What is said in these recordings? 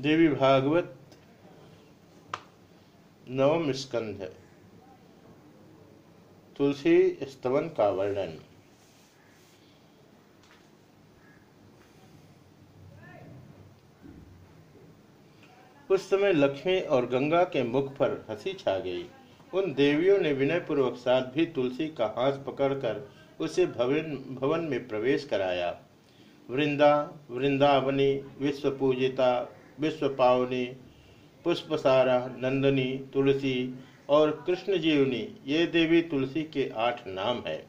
देवी भागवत नवम स्कंध, तुलसी स्तवन का वर्णन। उस समय लक्ष्मी और गंगा के मुख पर हँसी छा गई। उन देवियों ने विनय पूर्वक साथ भी तुलसी का हाथ पकड़कर उसे भवन भवन में प्रवेश कराया। वृंदा, वृंदावनी विश्व विश्व पावनी पुष्पसारा, नंदनी, तुलसी और कृष्ण जीवनी ये देवी तुलसी के आठ नाम है।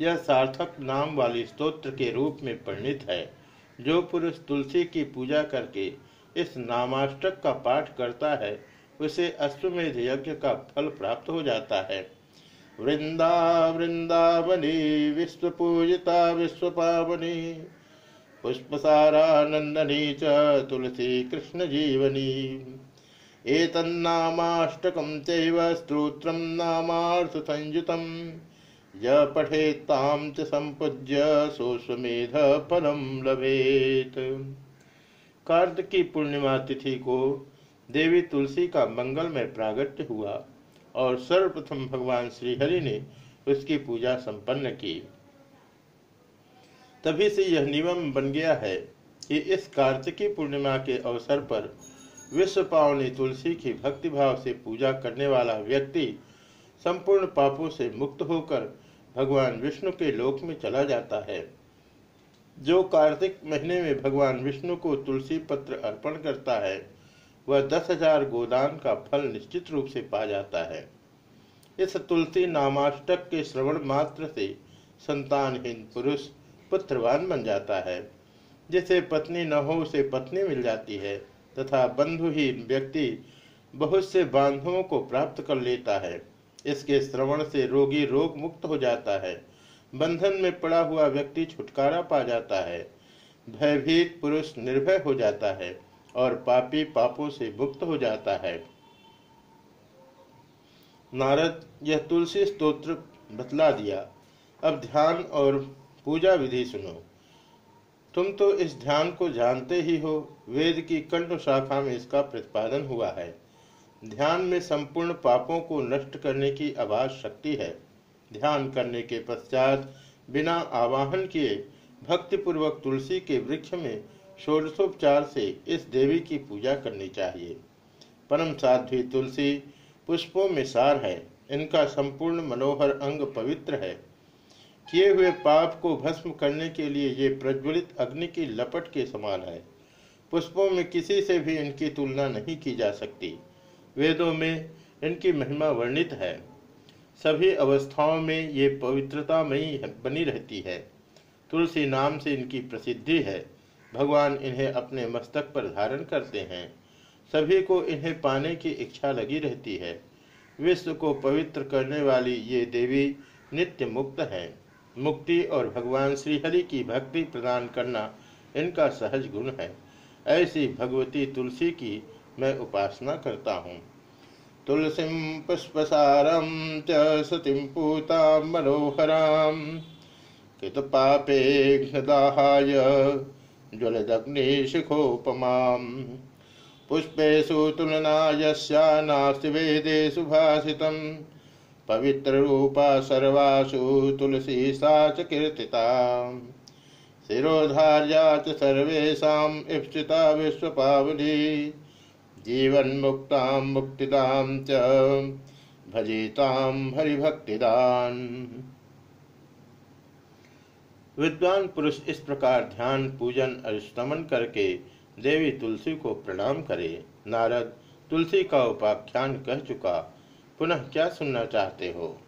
यह सार्थक नाम वाली स्तोत्र के रूप में परिणित है। जो पुरुष तुलसी की पूजा करके इस नामाष्टक का पाठ करता है, उसे अश्वमेध यज्ञ का फल प्राप्त हो जाता है। वृंदा, वृंदावनी विश्व पूजिता विश्व पावनी पुष्पसारानंदनी च तुलसी कृष्ण जीवनी एतन्नामाष्टकं चैव स्तोत्रं नामार्थ संयुतं य पठेत्तां च सम्पूज्य सोस्वमेध फलं लभेत। कार्द की पूर्णिमा तिथि को देवी तुलसी का मंगल में प्रागट्य हुआ और सर्वप्रथम भगवान श्रीहरि ने उसकी पूजा संपन्न की। तभी से यह नियम बन गया है कि इस कार्तिकी पूर्णिमा के अवसर पर विश्व पावनी तुलसी की भक्तिभाव से पूजा करने वाला व्यक्ति संपूर्ण पापों से मुक्त होकर भगवान विष्णु के लोक में चला जाता है। जो कार्तिक महीने में भगवान विष्णु को तुलसी पत्र अर्पण करता है, वह दस हज़ार गोदान का फल निश्चित रूप से पा जाता है। इस तुलसी नामाष्टक के श्रवण मात्र से संतानहीन पुरुष पुत्रवान बन जाता है। जिसे पत्नी न हो, उसे पत्नी मिल जाती है तथा बंधुहीन व्यक्ति बहुत से बांधवों को प्राप्त कर लेता है। इसके श्रवण से रोगी रोग मुक्त हो जाता है। बंधन में पड़ा हुआ व्यक्ति छुटकारा पा जाता है। भयभीत पुरुष निर्भय हो जाता है और पापी पापों से मुक्त हो जाता है। नारद, यह तुलसी स्तोत्र बतला दिया। अब ध्यान और पूजा विधि सुनो। तुम तो इस ध्यान को जानते ही हो, वेद की कंठ शाखा में इसका प्रतिपादन हुआ है। ध्यान में संपूर्ण पापों को नष्ट करने की आवाज़ शक्ति है। ध्यान करने के पश्चात बिना आवाहन किए भक्तिपूर्वक तुलसी के वृक्ष में षोडशोपचार से इस देवी की पूजा करनी चाहिए। परम साध्वी तुलसी, पुष्पों में सार है। इनका संपूर्ण मनोहर अंग पवित्र है। किए हुए पाप को भस्म करने के लिए ये प्रज्वलित अग्नि की लपट के समान है। पुष्पों में किसी से भी इनकी तुलना नहीं की जा सकती। वेदों में इनकी महिमा वर्णित है। सभी अवस्थाओं में ये पवित्रता में बनी रहती है। तुलसी नाम से इनकी प्रसिद्धि है। भगवान इन्हें अपने मस्तक पर धारण करते हैं। सभी को इन्हें पाने की इच्छा लगी रहती है। विश्व को पवित्र करने वाली ये देवी नित्य मुक्त हैं। मुक्ति और भगवान श्रीहरि की भक्ति प्रदान करना इनका सहज गुण है। ऐसी भगवती तुलसी की मैं उपासना करता हूँ। तुलसी पुष्पसारम च सतीम पूता मनोहराम कित पापे दाहाय ज्वलदग्निशिखोपमा। पुष्पेशु तुलना यस्या नास्ति वेदेषु भाषितम् पवित्र रूपा सर्वासु तुलसी सा च कीर्तिता शिरोधार्या च सर्वेषाम् इप्सिता विश्वपावली जीवन मुक्तां मुक्तिदां च भजेतां हरिभक्तिदान। विद्वान पुरुष इस प्रकार ध्यान, पूजन और स्तमन करके देवी तुलसी को प्रणाम करे। नारद, तुलसी का उपाख्यान कह चुका पुनः क्या सुनना चाहते हो?